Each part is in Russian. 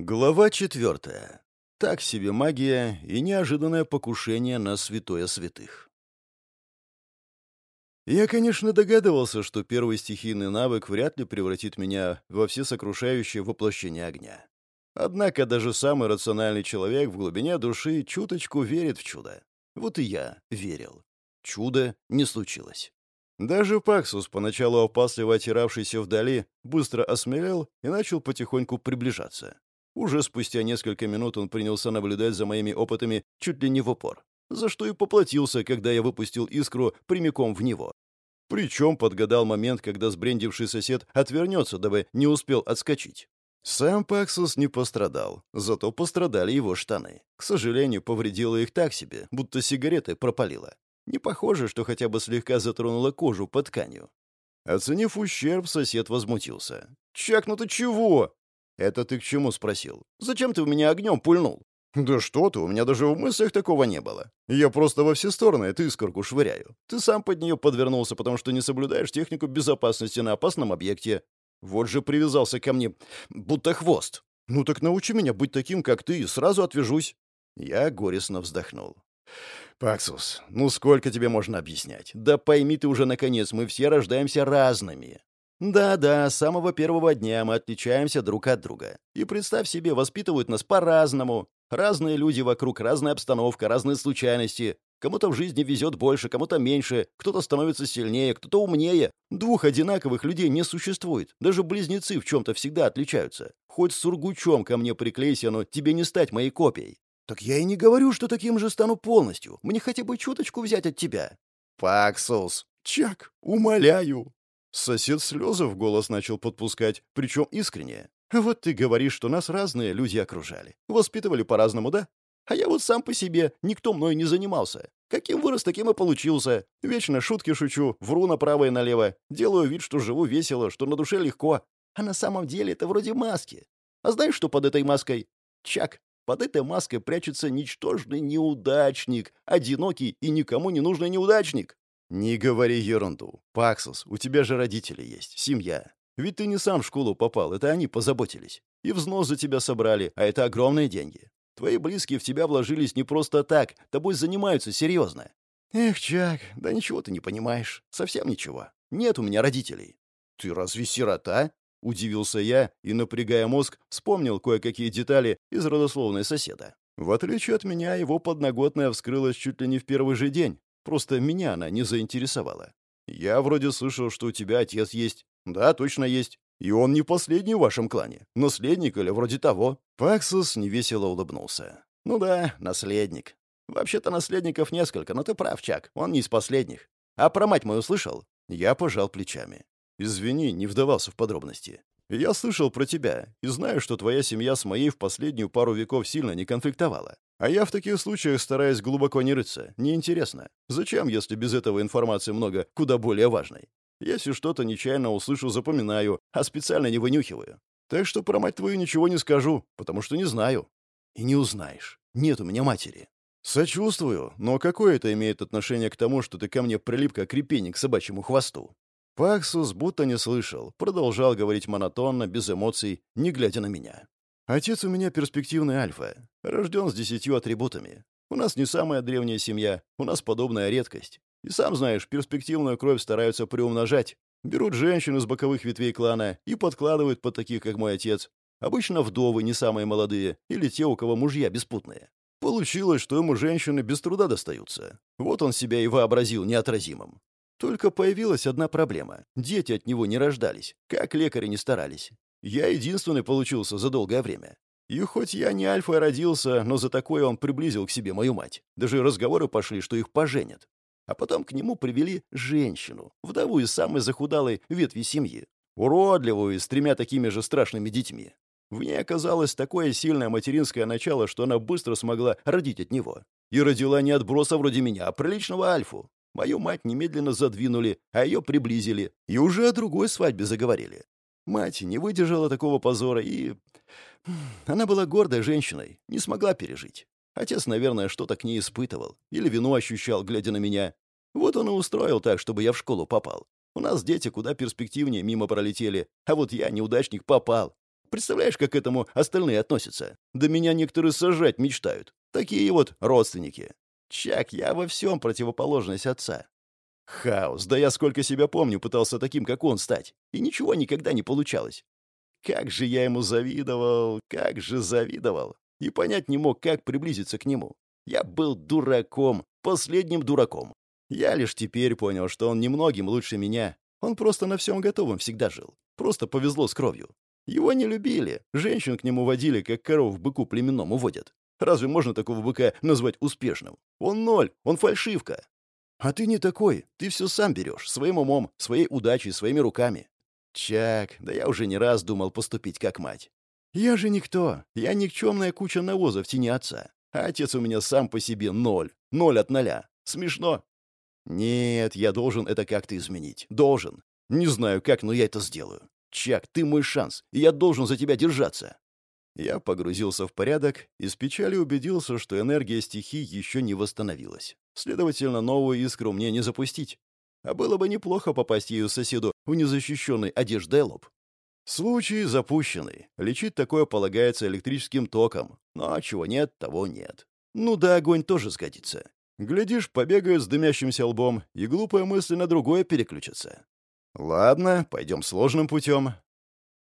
Глава четвертая. Так себе магия и неожиданное покушение на святое святых. Я, конечно, догадывался, что первый стихийный навык вряд ли превратит меня во всесокрушающее воплощение огня. Однако даже самый рациональный человек в глубине души чуточку верит в чудо. Вот и я верил. Чудо не случилось. Даже Паксус, поначалу опасливо отиравшийся вдали, быстро осмелел и начал потихоньку приближаться. Уже спустя несколько минут он принялся наблюдать за моими опытами чуть ли не в упор, за что и поплатился, когда я выпустил искру прямиком в него. Причем подгадал момент, когда сбрендивший сосед отвернется, дабы не успел отскочить. Сам Паксус не пострадал, зато пострадали его штаны. К сожалению, повредило их так себе, будто сигареты пропалило. Не похоже, что хотя бы слегка затронула кожу под тканью. Оценив ущерб, сосед возмутился. «Чак, ну ты чего?» «Это ты к чему?» — спросил. «Зачем ты у меня огнем пульнул?» «Да что ты, у меня даже в мыслях такого не было. Я просто во все стороны эту искорку швыряю. Ты сам под нее подвернулся, потому что не соблюдаешь технику безопасности на опасном объекте. Вот же привязался ко мне, будто хвост. Ну так научи меня быть таким, как ты, и сразу отвяжусь». Я горестно вздохнул. «Паксус, ну сколько тебе можно объяснять? Да пойми ты уже, наконец, мы все рождаемся разными. Да-да, с самого первого дня мы отличаемся друг от друга. И представь себе, воспитывают нас по-разному. Разные люди вокруг, разная обстановка, разные случайности. Кому-то в жизни везет больше, кому-то меньше, кто-то становится сильнее, кто-то умнее. Двух одинаковых людей не существует. Даже близнецы в чем-то всегда отличаются. Хоть с сургучом ко мне приклейся, но тебе не стать моей копией. Так я и не говорю, что таким же стану полностью. Мне хотя бы чуточку взять от тебя. Паксус. Чак, умоляю. Сосед слезы в голос начал подпускать, причем искренне. «Вот ты говоришь, что нас разные люди окружали. Воспитывали по-разному, да? А я вот сам по себе, никто мной не занимался. Каким вырос, таким и получился. Вечно шутки шучу, вру направо и налево. Делаю вид, что живу весело, что на душе легко. А на самом деле это вроде маски. А знаешь, что под этой маской? Чак, под этой маской прячется ничтожный неудачник, одинокий и никому не нужный неудачник. «Не говори ерунду. Паксус, у тебя же родители есть, семья. Ведь ты не сам в школу попал, это они позаботились. И взнос за тебя собрали, а это огромные деньги. Твои близкие в тебя вложились не просто так, тобой занимаются серьезно». «Эх, Чак, да ничего ты не понимаешь. Совсем ничего. Нет у меня родителей». «Ты разве сирота?» — удивился я и, напрягая мозг, вспомнил кое-какие детали из родословной соседа. В отличие от меня, его подноготная вскрылась чуть ли не в первый же день, Просто меня она не заинтересовала. Я вроде слышал, что у тебя отец есть. Да, точно есть. И он не последний в вашем клане. Наследник или вроде того. Паксус невесело улыбнулся. Ну да, наследник. Вообще-то наследников несколько, но ты прав, Чак. Он не из последних. А про мать мою слышал? Я пожал плечами. Извини, не вдавался в подробности. Я слышал про тебя и знаю, что твоя семья с моей в последнюю пару веков сильно не конфликтовала. А я в таких случаях стараюсь глубоко не рыться. Неинтересно. Зачем, если без этого информации много куда более важной? Если что-то нечаянно услышу, запоминаю, а специально не вынюхиваю. Так что про мать твою ничего не скажу, потому что не знаю. И не узнаешь. Нет у меня матери. Сочувствую, но какое это имеет отношение к тому, что ты ко мне прилип как репейник к собачьему хвосту? Паксус будто не слышал, продолжал говорить монотонно, без эмоций, не глядя на меня. Отец у меня перспективный альфа, рожден с десятью атрибутами. У нас не самая древняя семья, у нас подобная редкость. И сам знаешь, перспективную кровь стараются приумножать. Берут женщин из боковых ветвей клана и подкладывают под таких, как мой отец. Обычно вдовы, не самые молодые, или те, у кого мужья беспутные. Получилось, что ему женщины без труда достаются. Вот он себя и вообразил неотразимым. Только появилась одна проблема. Дети от него не рождались, как лекари не старались. Я единственный получился за долгое время. И хоть я не альфой родился, но за такое он приблизил к себе мою мать. Даже разговоры пошли, что их поженят. А потом к нему привели женщину, вдову из самой захудалой ветви семьи. Уродливую, с тремя такими же страшными детьми. В ней оказалось такое сильное материнское начало, что она быстро смогла родить от него. И родила не отброса вроде меня, а приличного альфу. Мою мать немедленно задвинули, а ее приблизили. И уже о другой свадьбе заговорили. Мать не выдержала такого позора и... Она была гордой женщиной, не смогла пережить. Отец, наверное, что-то к ней испытывал. Или вину ощущал, глядя на меня. Вот он и устроил так, чтобы я в школу попал. У нас дети куда перспективнее мимо пролетели, а вот я, неудачник, попал. Представляешь, как к этому остальные относятся? Да меня некоторые сажать мечтают. Такие вот родственники. Чак, я во всем противоположность отца. Хаос, да я сколько себя помню, пытался таким, как он, стать. И ничего никогда не получалось. Как же я ему завидовал, как же завидовал. И понять не мог, как приблизиться к нему. Я был дураком, последним дураком. Я лишь теперь понял, что он немногим лучше меня. Он просто на всем готовом всегда жил. Просто повезло с кровью. Его не любили. Женщин к нему водили, как коров быку племенному водят. Разве можно такого быка назвать успешным? Он ноль, он фальшивка. А ты не такой. Ты все сам берешь, своим умом, своей удачей, своими руками. Чак, да я уже не раз думал поступить как мать. Я же никто. Я никчемная куча навоза в тени отца. А отец у меня сам по себе ноль. Ноль от ноля. Смешно? Нет, я должен это как-то изменить. Должен. Не знаю как, но я это сделаю. Чак, ты мой шанс, и я должен за тебя держаться. Я погрузился в порядок и с печалью убедился, что энергия стихий еще не восстановилась. Следовательно, новую искру мне не запустить. А было бы неплохо попасть ею соседу в незащищенный одеждой лоб. Случай запущенный. Лечить такое полагается электрическим током. Но чего нет, того нет. Ну да, огонь тоже сгодится. Глядишь, побегают с дымящимся лбом, и глупая мысль на другое переключится. Ладно, пойдем сложным путем.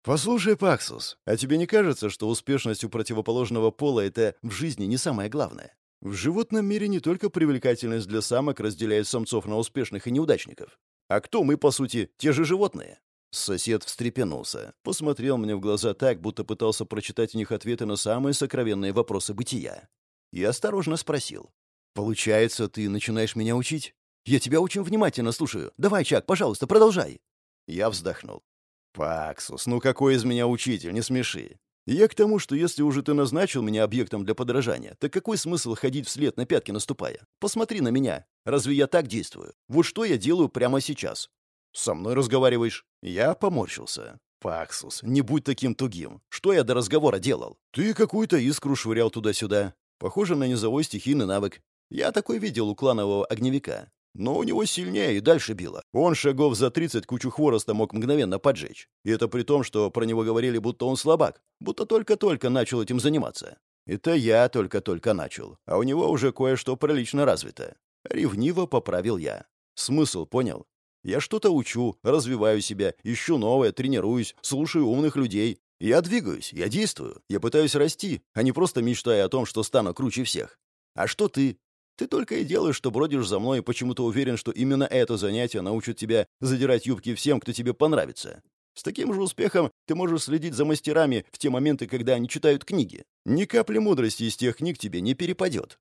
Послушай, Паксус, а тебе не кажется, что успешность у противоположного пола — это в жизни не самое главное? В животном мире не только привлекательность для самок разделяет самцов на успешных и неудачников. А кто мы, по сути, те же животные? Сосед встрепенулся, посмотрел мне в глаза так, будто пытался прочитать в них ответы на самые сокровенные вопросы бытия. И осторожно спросил. «Получается, ты начинаешь меня учить? Я тебя очень внимательно слушаю. Давай, Чак, пожалуйста, продолжай». Я вздохнул. «Паксус, ну какой из меня учитель, не смеши. Я к тому, что если уже ты назначил меня объектом для подражания, так какой смысл ходить вслед на пятки наступая? Посмотри на меня. Разве я так действую? Вот что я делаю прямо сейчас. Со мной разговариваешь? Я поморщился. Паксус, не будь таким тугим. Что я до разговора делал? Ты какую-то искру швырял туда-сюда. Похоже на низовой стихийный навык. Я такой видел у кланового огневика. Но у него сильнее и дальше било. Он шагов за 30 кучу хвороста мог мгновенно поджечь. И это при том, что про него говорили, будто он слабак, будто только-только начал этим заниматься. Это я только-только начал, а у него уже кое-что прилично развито. Ревниво поправил я. Смысл понял? Я что-то учу, развиваю себя, ищу новое, тренируюсь, слушаю умных людей. Я двигаюсь, я действую, я пытаюсь расти, а не просто мечтаю о том, что стану круче всех. А что ты? Ты только и делаешь, что бродишь за мной и почему-то уверен, что именно это занятие научит тебя задирать юбки всем, кто тебе понравится. С таким же успехом ты можешь следить за мастерами в те моменты, когда они читают книги. Ни капли мудрости из тех книг тебе не перепадет.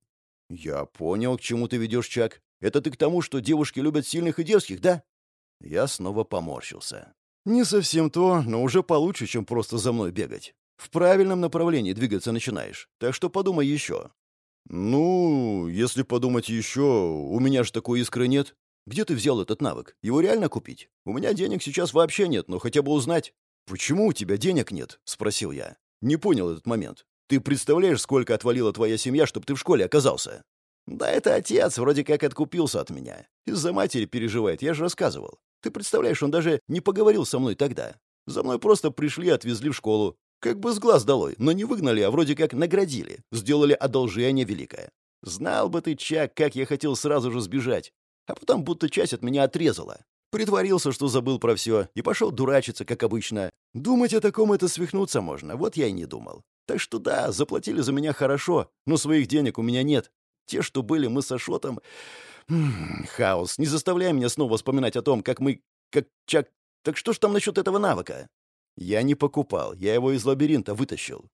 Я понял, к чему ты ведешь, Чак. Это ты к тому, что девушки любят сильных и дерзких, да? Я снова поморщился. Не совсем то, но уже получше, чем просто за мной бегать. В правильном направлении двигаться начинаешь. Так что подумай еще. «Ну, если подумать еще, у меня же такой искры нет. Где ты взял этот навык? Его реально купить? У меня денег сейчас вообще нет, но хотя бы узнать». «Почему у тебя денег нет?» — спросил я. Не понял этот момент. «Ты представляешь, сколько отвалила твоя семья, чтобы ты в школе оказался?» «Да это отец вроде как откупился от меня. Из-за матери переживает, я же рассказывал. Ты представляешь, он даже не поговорил со мной тогда. За мной просто пришли и отвезли в школу. Как бы с глаз долой, но не выгнали, а вроде как наградили. Сделали одолжение великое. Знал бы ты, Чак, как я хотел сразу же сбежать. А потом будто часть от меня отрезала. Притворился, что забыл про все, и пошел дурачиться, как обычно. Думать о таком это свихнуться можно, вот я и не думал. Так что да, заплатили за меня хорошо, но своих денег у меня нет. Те, что были мы с Ашотом... хаос, не заставляй меня снова вспоминать о том, как мы... Как Чак... Так что ж там насчет этого навыка? «Я не покупал, я его из лабиринта вытащил».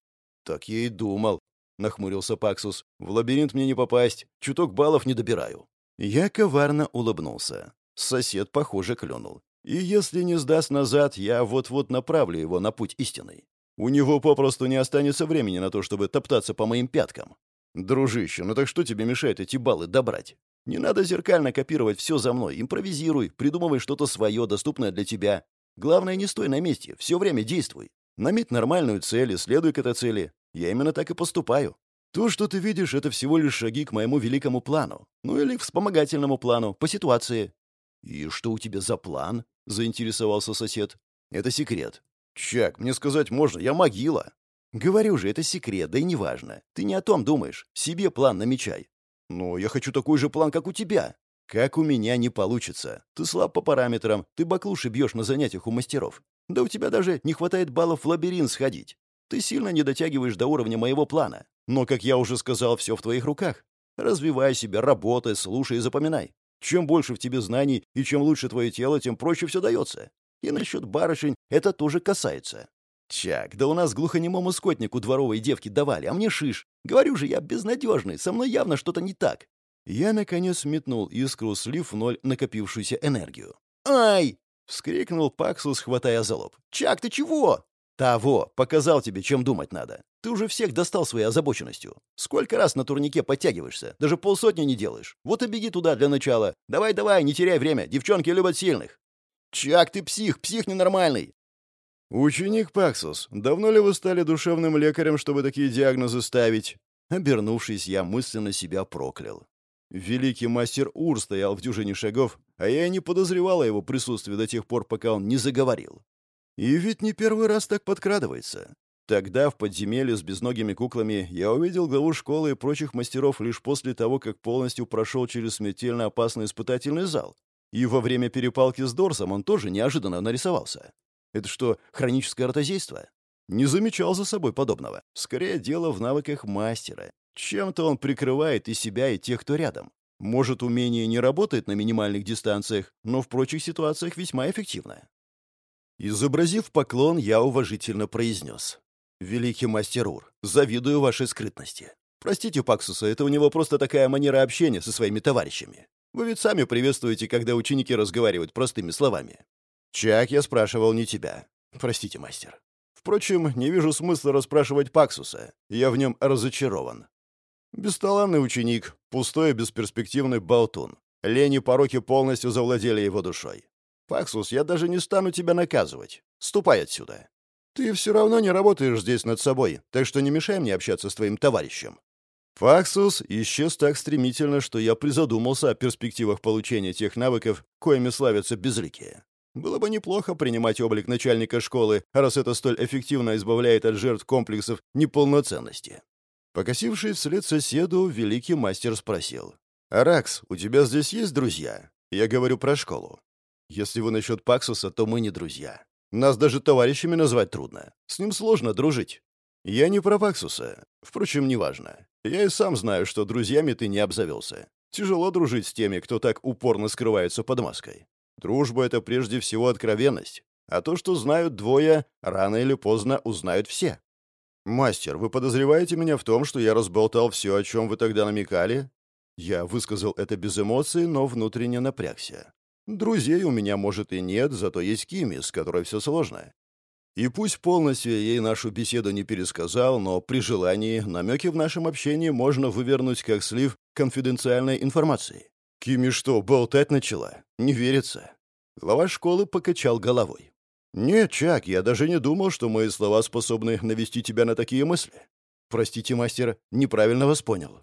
«Так я и думал», — нахмурился Паксус. «В лабиринт мне не попасть, чуток баллов не добираю». Я коварно улыбнулся. Сосед, похоже, клюнул. И если не сдаст назад, я вот-вот направлю его на путь истинный. У него попросту не останется времени на то, чтобы топтаться по моим пяткам. Дружище, ну так что тебе мешает эти баллы добрать? Не надо зеркально копировать все за мной. Импровизируй, придумывай что-то свое, доступное для тебя. Главное, не стой на месте, все время действуй. Наметь нормальную цель и следуй к этой цели. Я именно так и поступаю. То, что ты видишь, это всего лишь шаги к моему великому плану. Ну или к вспомогательному плану, по ситуации. «И что у тебя за план?» — заинтересовался сосед. «Это секрет». «Чак, мне сказать можно, я могила». «Говорю же, это секрет, да и неважно. Ты не о том думаешь. Себе план намечай». «Но я хочу такой же план, как у тебя». «Как у меня не получится. Ты слаб по параметрам, ты баклуши бьешь на занятиях у мастеров. Да у тебя даже не хватает баллов в лабиринт сходить. Ты сильно не дотягиваешь до уровня моего плана. Но, как я уже сказал, все в твоих руках. Развивай себя, работай, слушай и запоминай. Чем больше в тебе знаний и чем лучше твое тело, тем проще все дается. И насчет барышень это тоже касается. Чак, да у нас глухонемому скотнику дворовой девки давали, а мне шиш. Говорю же, я безнадежный, со мной явно что-то не так. Я, наконец, метнул искру, слив в ноль накопившуюся энергию. «Ай!» — вскрикнул Паксус, хватая за лоб. «Чак, ты чего?» «Того! Показал тебе, чем думать надо. Ты уже всех достал своей озабоченностью. Сколько раз на турнике подтягиваешься? Даже полсотни не делаешь. Вот и беги туда для начала. Давай-давай, не теряй время. Девчонки любят сильных». «Чак, ты псих, псих ненормальный!» «Ученик Паксус, давно ли вы стали душевным лекарем, чтобы такие диагнозы ставить?» Обернувшись, я мысленно себя проклял. Великий мастер Ур стоял в дюжине шагов, а я не подозревал о его присутствии до тех пор, пока он не заговорил. И ведь не первый раз так подкрадывается. Тогда в подземелье с безногими куклами я увидел главу школы и прочих мастеров лишь после того, как полностью прошел через смертельно опасный испытательный зал. И во время перепалки с Дорсом он тоже неожиданно нарисовался. Это что, хроническое ротозейство? Не замечал за собой подобного. Скорее, дело в навыках мастера. Чем-то он прикрывает и себя, и тех, кто рядом. Может, умение не работает на минимальных дистанциях, но в прочих ситуациях весьма эффективно. Изобразив поклон, я уважительно произнес. «Великий мастер Ур, завидую вашей скрытности. Простите Паксуса, это у него просто такая манера общения со своими товарищами. Вы ведь сами приветствуете, когда ученики разговаривают простыми словами. Чак, я спрашивал не тебя. Простите, мастер. Впрочем, не вижу смысла расспрашивать Паксуса. Я в нем разочарован. Бесталанный ученик, пустой и бесперспективный болтун. Лень и пороки полностью завладели его душой. Паксус, я даже не стану тебя наказывать. Ступай отсюда. Ты все равно не работаешь здесь над собой, так что не мешай мне общаться с твоим товарищем. Паксус исчез так стремительно, что я призадумался о перспективах получения тех навыков, коими славятся безликие. Было бы неплохо принимать облик начальника школы, раз это столь эффективно избавляет от жертв комплексов неполноценности. Покосившись вслед соседу, великий мастер спросил. «Аракс, у тебя здесь есть друзья?» Я говорю про школу. Если вы насчет Паксуса, то мы не друзья. Нас даже товарищами назвать трудно. С ним сложно дружить. Я не про Паксуса. Впрочем, неважно. Я и сам знаю, что друзьями ты не обзавелся. Тяжело дружить с теми, кто так упорно скрывается под маской. Дружба — это прежде всего откровенность. А то, что знают двое, рано или поздно узнают все. «Мастер, вы подозреваете меня в том, что я разболтал все, о чем вы тогда намекали?» Я высказал это без эмоций, но внутренне напрягся. Друзей у меня, может, и нет, зато есть Кими, с которой все сложно. И пусть полностью ей нашу беседу не пересказал, но при желании намеки в нашем общении можно вывернуть как слив конфиденциальной информации. Кими что, болтать начала? Не верится. Глава школы покачал головой. «Нет, Чак, я даже не думал, что мои слова способны навести тебя на такие мысли. Простите, мастер, неправильно вас понял.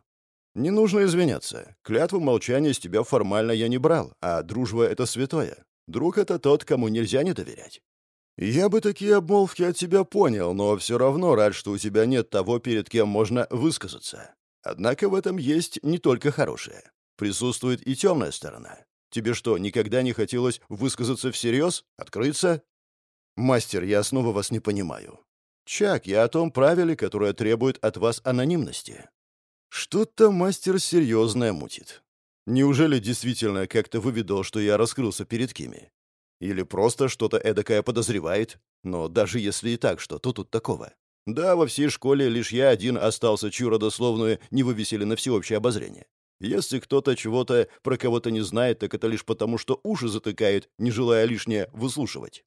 Не нужно извиняться. Клятву молчания с тебя формально я не брал, а дружба — это святое. Друг — это тот, кому нельзя не доверять. Я бы такие обмолвки от тебя понял, но все равно рад, что у тебя нет того, перед кем можно высказаться. Однако в этом есть не только хорошее. Присутствует и темная сторона. Тебе что, никогда не хотелось высказаться всерьез? Открыться? «Мастер, я снова вас не понимаю. Чак, я о том правиле, которое требует от вас анонимности. Что-то мастер серьезное мутит. Неужели действительно как-то выведал, что я раскрылся перед Кими? Или просто что-то эдакое подозревает? Но даже если и так, что то тут такого? Да, во всей школе лишь я один остался, чью родословную не вывесили на всеобщее обозрение. Если кто-то чего-то про кого-то не знает, так это лишь потому, что уши затыкают, не желая лишнее выслушивать.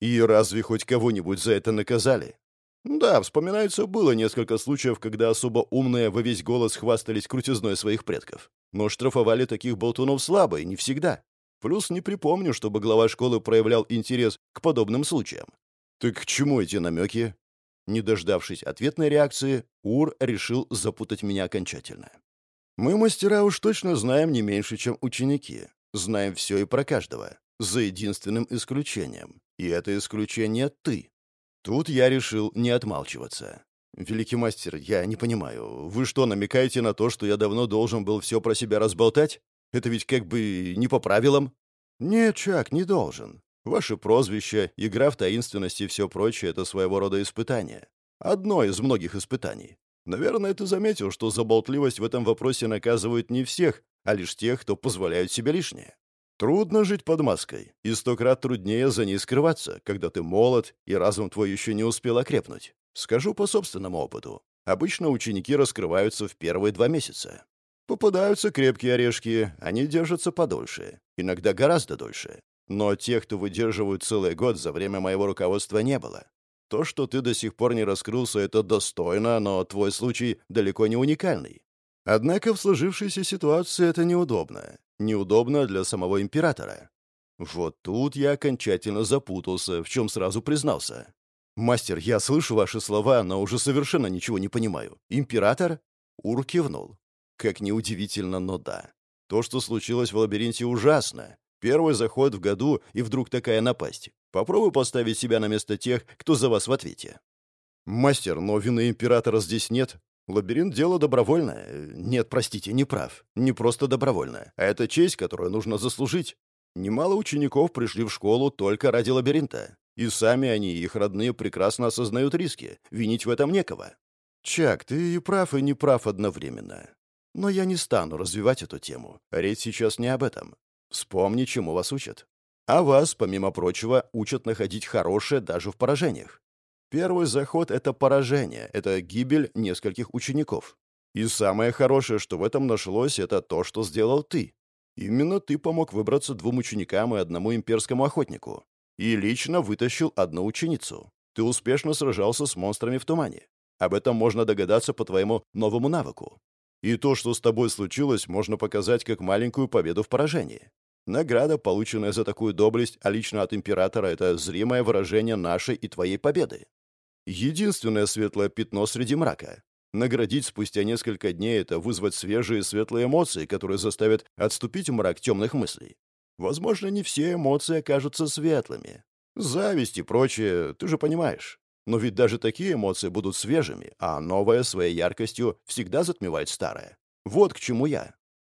И разве хоть кого-нибудь за это наказали? Да, вспоминается, было несколько случаев, когда особо умные во весь голос хвастались крутизной своих предков. Но штрафовали таких болтунов слабо и не всегда. Плюс не припомню, чтобы глава школы проявлял интерес к подобным случаям. Так к чему эти намеки? Не дождавшись ответной реакции, Ур решил запутать меня окончательно. Мы, мастера, уж точно знаем не меньше, чем ученики. Знаем все и про каждого. За единственным исключением. И это исключение ты. Тут я решил не отмалчиваться. «Великий мастер, я не понимаю, вы что, намекаете на то, что я давно должен был все про себя разболтать? Это ведь как бы не по правилам?» «Нет, Чак, не должен. Ваше прозвище, игра в таинственности и все прочее — это своего рода испытание. Одно из многих испытаний. Наверное, ты заметил, что за болтливость в этом вопросе наказывают не всех, а лишь тех, кто позволяет себе лишнее. Трудно жить под маской, и сто крат труднее за ней скрываться, когда ты молод, и разум твой еще не успел окрепнуть. Скажу по собственному опыту. Обычно ученики раскрываются в первые два месяца. Попадаются крепкие орешки, они держатся подольше, иногда гораздо дольше. Но тех, кто выдерживают целый год, за время моего руководства не было. То, что ты до сих пор не раскрылся, это достойно, но твой случай далеко не уникальный. Однако в сложившейся ситуации это неудобно. Неудобно для самого императора. Вот тут я окончательно запутался, в чем сразу признался. «Мастер, я слышу ваши слова, но уже совершенно ничего не понимаю. Император?» Ур кивнул. Как неудивительно, но да. То, что случилось в лабиринте, ужасно. Первый заход в году, и вдруг такая напасть. Попробуй поставить себя на место тех, кто за вас в ответе. Мастер, но вины императора здесь нет. Лабиринт — дело добровольное. Нет, простите, не прав. Не просто добровольное, а это честь, которую нужно заслужить. Немало учеников пришли в школу только ради лабиринта. И сами они, и их родные, прекрасно осознают риски. Винить в этом некого. Чак, ты и прав, и не прав одновременно. Но я не стану развивать эту тему. Речь сейчас не об этом. Вспомни, чему вас учат. А вас, помимо прочего, учат находить хорошее даже в поражениях. Первый заход — это поражение, это гибель нескольких учеников. И самое хорошее, что в этом нашлось, это то, что сделал ты. Именно ты помог выбраться двум ученикам и одному имперскому охотнику. И лично вытащил одну ученицу. Ты успешно сражался с монстрами в тумане. Об этом можно догадаться по твоему новому навыку. И то, что с тобой случилось, можно показать как маленькую победу в поражении. Награда, полученная за такую доблесть, а лично от императора, это зримое выражение нашей и твоей победы. Единственное светлое пятно среди мрака. Наградить спустя несколько дней — это вызвать свежие светлые эмоции, которые заставят отступить мрак темных мыслей. Возможно, не все эмоции окажутся светлыми. Зависть и прочее, ты же понимаешь. Но ведь даже такие эмоции будут свежими, а новое своей яркостью всегда затмевает старое. Вот к чему я.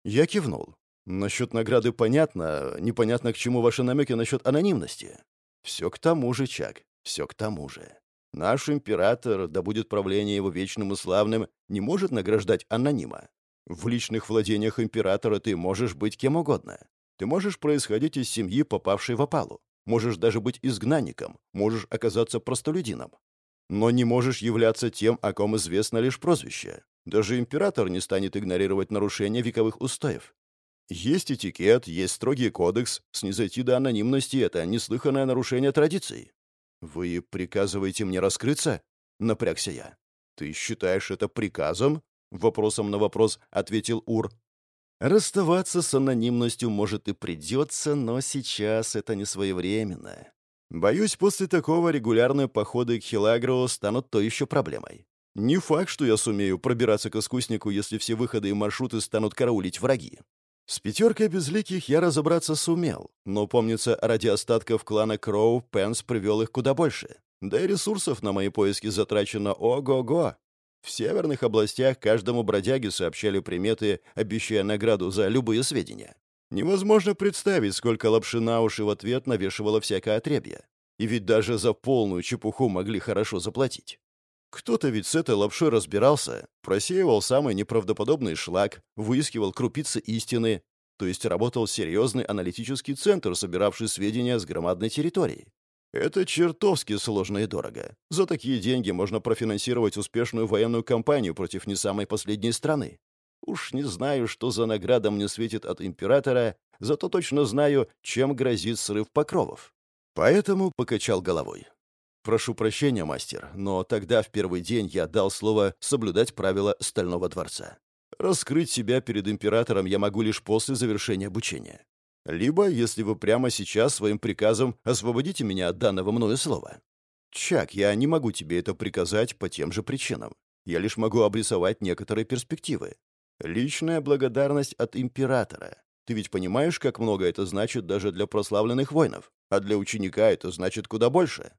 Я кивнул. Насчет награды понятно, непонятно, к чему ваши намеки насчет анонимности. Все к тому же, Чак, все к тому же. Наш император, да будет правление его вечным и славным, не может награждать анонима. В личных владениях императора ты можешь быть кем угодно. Ты можешь происходить из семьи, попавшей в опалу. Можешь даже быть изгнанником, можешь оказаться простолюдином. Но не можешь являться тем, о ком известно лишь прозвище. Даже император не станет игнорировать нарушения вековых устоев. Есть этикет, есть строгий кодекс. Снизойти до анонимности — это неслыханное нарушение традиций. «Вы приказываете мне раскрыться?» — напрягся я. «Ты считаешь это приказом?» — вопросом на вопрос ответил Ур. «Расставаться с анонимностью, может, и придется, но сейчас это не своевременно. Боюсь, после такого регулярные походы к Хилагру станут то еще проблемой. Не факт, что я сумею пробираться к искуснику, если все выходы и маршруты станут караулить враги. С пятеркой безликих я разобраться сумел, но, помнится, ради остатков клана Кроу Пенс привел их куда больше. Да и ресурсов на мои поиски затрачено ого-го. В северных областях каждому бродяге сообщали приметы, обещая награду за любые сведения. Невозможно представить, сколько лапши на уши в ответ навешивало всякое отребье. И ведь даже за полную чепуху могли хорошо заплатить. Кто-то ведь с этой лапшой разбирался, просеивал самый неправдоподобный шлак, выискивал крупицы истины, то есть работал серьезный аналитический центр, собиравший сведения с громадной территории. Это чертовски сложно и дорого. За такие деньги можно профинансировать успешную военную кампанию против не самой последней страны. Уж не знаю, что за награда мне светит от императора, зато точно знаю, чем грозит срыв покровов. Поэтому покачал головой. «Прошу прощения, мастер, но тогда в первый день я дал слово соблюдать правила Стального дворца. Раскрыть себя перед императором я могу лишь после завершения обучения. Либо, если вы прямо сейчас своим приказом освободите меня от данного мною слова. Чак, я не могу тебе это приказать по тем же причинам. Я лишь могу обрисовать некоторые перспективы. Личная благодарность от императора. Ты ведь понимаешь, как много это значит даже для прославленных воинов, а для ученика это значит куда больше.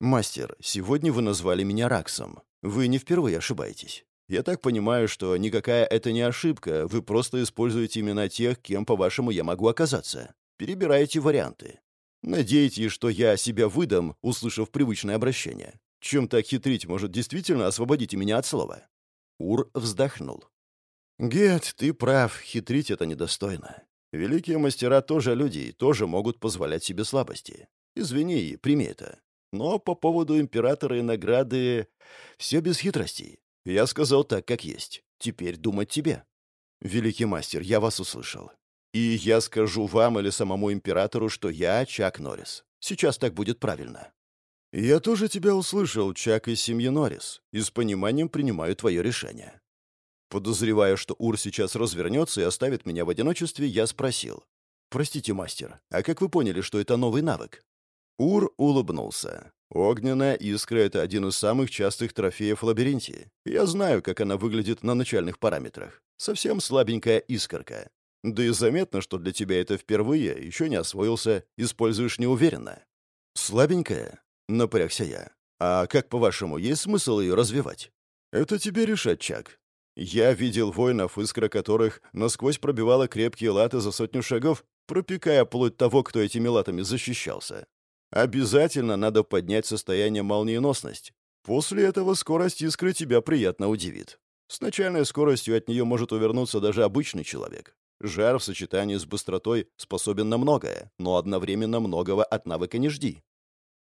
«Мастер, сегодня вы назвали меня Раксом. Вы не впервые ошибаетесь. Я так понимаю, что никакая это не ошибка, вы просто используете имена тех, кем, по-вашему, я могу оказаться. Перебираете варианты. Надеетесь, что я себя выдам, услышав привычное обращение. Чем так хитрить, может, действительно освободите меня от слова?» Ур вздохнул. «Гет, ты прав, хитрить это недостойно. Великие мастера тоже люди и тоже могут позволять себе слабости. Извини прими это. Но по поводу императора и награды все без хитростей. Я сказал так, как есть. Теперь думать тебе. Великий мастер, я вас услышал. И я скажу вам или самому императору, что я Чак Норрис. Сейчас так будет правильно. Я тоже тебя услышал, Чак из семьи Норрис, и с пониманием принимаю твое решение. Подозревая, что Ур сейчас развернется и оставит меня в одиночестве, я спросил. «Простите, мастер, а как вы поняли, что это новый навык?» Ур улыбнулся. «Огненная искра — это один из самых частых трофеев в лабиринте. Я знаю, как она выглядит на начальных параметрах. Совсем слабенькая искорка. Да и заметно, что для тебя это впервые, еще не освоился, используешь неуверенно». «Слабенькая?» — напрягся я. «А как, по-вашему, есть смысл ее развивать?» «Это тебе решать, Чак. Я видел воинов, искра которых насквозь пробивала крепкие латы за сотню шагов, пропекая плоть того, кто этими латами защищался. Обязательно надо поднять состояние молниеносность. После этого скорость искры тебя приятно удивит. С начальной скоростью от нее может увернуться даже обычный человек. Жар в сочетании с быстротой способен на многое, но одновременно многого от навыка не жди.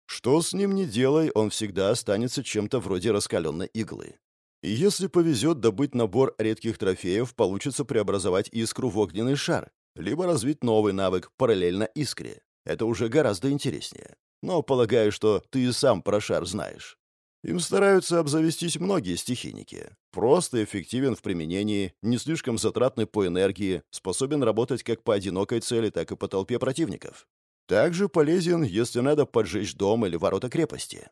Что с ним не делай, он всегда останется чем-то вроде раскаленной иглы. И если повезет добыть набор редких трофеев, получится преобразовать искру в огненный шар, либо развить новый навык параллельно искре. Это уже гораздо интереснее. Но полагаю, что ты и сам про шар знаешь. Им стараются обзавестись многие стихийники. Просто эффективен в применении, не слишком затратный по энергии, способен работать как по одинокой цели, так и по толпе противников. Также полезен, если надо поджечь дом или ворота крепости.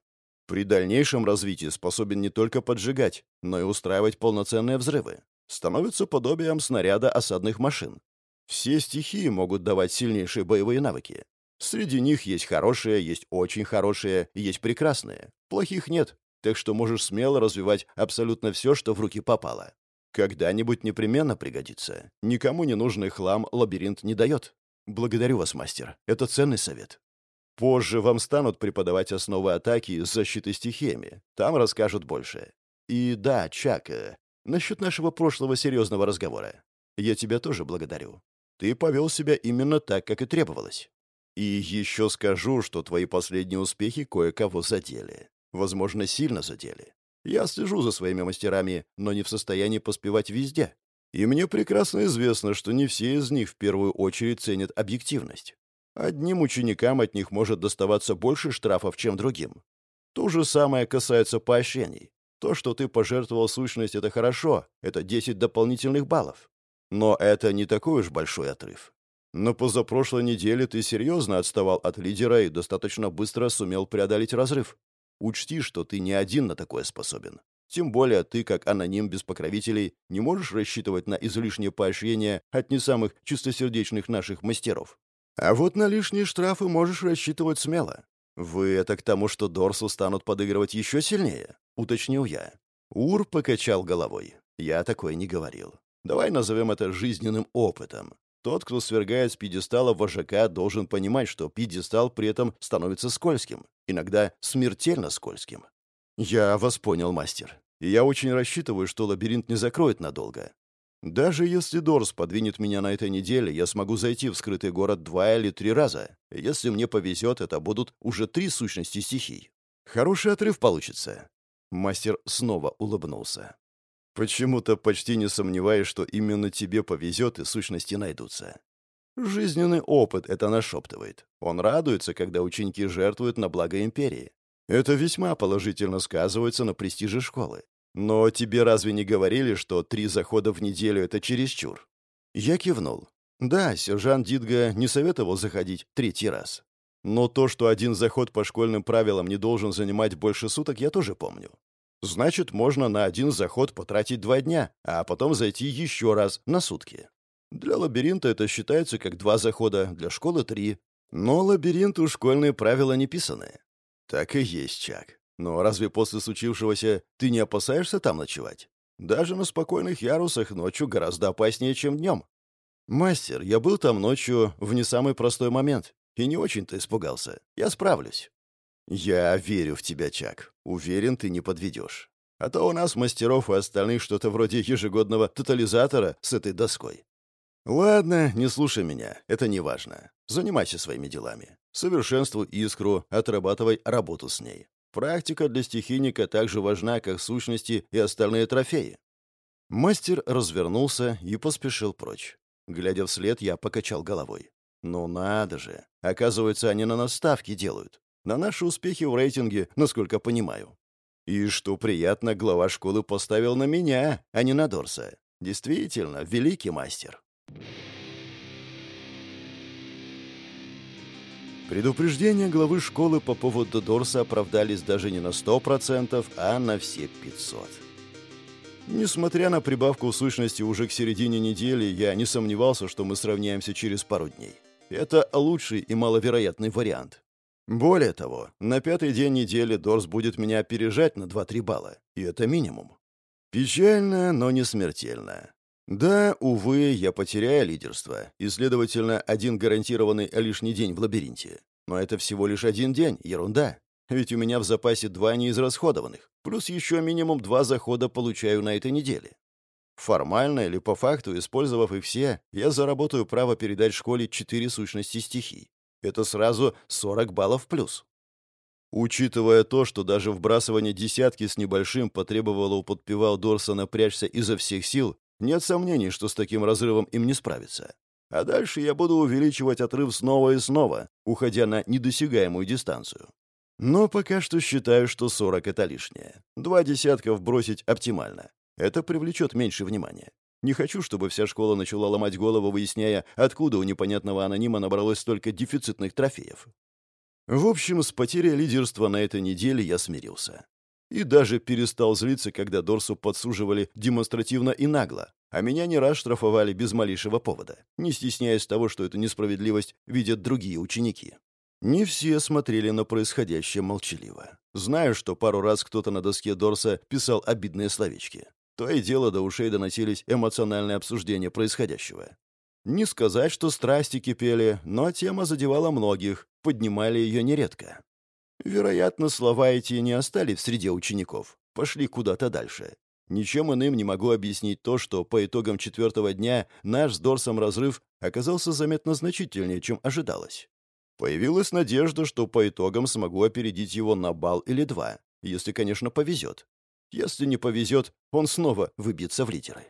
При дальнейшем развитии способен не только поджигать, но и устраивать полноценные взрывы. Становится подобием снаряда осадных машин. Все стихии могут давать сильнейшие боевые навыки. Среди них есть хорошие, есть очень хорошие, есть прекрасные. Плохих нет, так что можешь смело развивать абсолютно все, что в руки попало. Когда-нибудь непременно пригодится. Никому не нужный хлам лабиринт не дает. Благодарю вас, мастер. Это ценный совет. Позже вам станут преподавать основы атаки с защитой стихиями. Там расскажут больше. И да, Чак, э, насчет нашего прошлого серьезного разговора. Я тебя тоже благодарю. Ты повел себя именно так, как и требовалось. И еще скажу, что твои последние успехи кое-кого задели. Возможно, сильно задели. Я слежу за своими мастерами, но не в состоянии поспевать везде. И мне прекрасно известно, что не все из них в первую очередь ценят объективность. Одним ученикам от них может доставаться больше штрафов, чем другим. То же самое касается поощрений. То, что ты пожертвовал сущность, это хорошо, это 10 дополнительных баллов. Но это не такой уж большой отрыв. Но позапрошлой неделе ты серьезно отставал от лидера и достаточно быстро сумел преодолеть разрыв. Учти, что ты не один на такое способен. Тем более ты, как аноним без покровителей, не можешь рассчитывать на излишнее поощрение от не самых чистосердечных наших мастеров. А вот на лишние штрафы можешь рассчитывать смело. Вы это к тому, что Дорсу станут подыгрывать еще сильнее? Уточнил я. Ур покачал головой. Я такое не говорил. Давай назовем это жизненным опытом. Тот, кто свергает с пьедестала вожака, должен понимать, что пьедестал при этом становится скользким, иногда смертельно скользким. Я вас понял, мастер. И я очень рассчитываю, что лабиринт не закроет надолго. Даже если Дорс подвинет меня на этой неделе, я смогу зайти в скрытый город два или три раза. Если мне повезет, это будут уже три сущности стихий. Хороший отрыв получится. Мастер снова улыбнулся. Почему-то почти не сомневаюсь, что именно тебе повезет и сущности найдутся. Жизненный опыт это нашептывает. Он радуется, когда ученики жертвуют на благо империи. Это весьма положительно сказывается на престиже школы. Но тебе разве не говорили, что три захода в неделю — это чересчур? Я кивнул. Да, сержант Дидга не советовал заходить третий раз. Но то, что один заход по школьным правилам не должен занимать больше суток, я тоже помню. Значит, можно на один заход потратить два дня, а потом зайти еще раз на сутки. Для лабиринта это считается как два захода, для школы — три. Но лабиринту школьные правила не писаны. Так и есть, Чак. Но разве после случившегося ты не опасаешься там ночевать? Даже на спокойных ярусах ночью гораздо опаснее, чем днем. Мастер, я был там ночью в не самый простой момент и не очень-то испугался. Я справлюсь. Я верю в тебя, Чак. Уверен, ты не подведешь. А то у нас, мастеров и остальных, что-то вроде ежегодного тотализатора с этой доской. Ладно, не слушай меня, это не важно. Занимайся своими делами. Совершенствуй искру, отрабатывай работу с ней. Практика для стихийника так же важна, как сущности и остальные трофеи. Мастер развернулся и поспешил прочь. Глядя вслед, я покачал головой. «Ну надо же! Оказывается, они на нас делают. На наши успехи в рейтинге, насколько понимаю. И что приятно, глава школы поставил на меня, а не на Дорса. Действительно, великий мастер». Предупреждения главы школы по поводу Дорса оправдались даже не на 100%, а на все 500. Несмотря на прибавку сущности уже к середине недели, я не сомневался, что мы сравняемся через пару дней. Это лучший и маловероятный вариант. Более того, на пятый день недели Дорс будет меня опережать на 2-3 балла, и это минимум. Печально, но не смертельно. Да, увы, я потеряю лидерство, и, следовательно, один гарантированный лишний день в лабиринте. Но это всего лишь один день, ерунда. Ведь у меня в запасе два неизрасходованных, плюс еще минимум два захода получаю на этой неделе. Формально или по факту, использовав их все, я заработаю право передать школе четыре сущности стихий. Это сразу 40 баллов плюс. Учитывая то, что даже вбрасывание десятки с небольшим потребовало у подпевал Дорса напрячься изо всех сил, нет сомнений, что с таким разрывом им не справиться. А дальше я буду увеличивать отрыв снова и снова, уходя на недосягаемую дистанцию. Но пока что считаю, что 40 — это лишнее. Два десятка вбросить оптимально. Это привлечет меньше внимания. Не хочу, чтобы вся школа начала ломать голову, выясняя, откуда у непонятного анонима набралось столько дефицитных трофеев. В общем, с потерей лидерства на этой неделе я смирился. И даже перестал злиться, когда Дорсу подсуживали демонстративно и нагло, а меня не раз штрафовали без малейшего повода, не стесняясь того, что эту несправедливость видят другие ученики. Не все смотрели на происходящее молчаливо. Знаю, что пару раз кто-то на доске Дорса писал обидные словечки. То и дело до ушей доносились эмоциональные обсуждения происходящего. Не сказать, что страсти кипели, но тема задевала многих, поднимали ее нередко. Вероятно, слова эти не остались в среде учеников, пошли куда-то дальше. Ничем иным не могу объяснить то, что по итогам четвертого дня наш с Дорсом разрыв оказался заметно значительнее, чем ожидалось. Появилась надежда, что по итогам смогу опередить его на бал или два, если, конечно, повезет. Если не повезет, он снова выбьется в лидеры.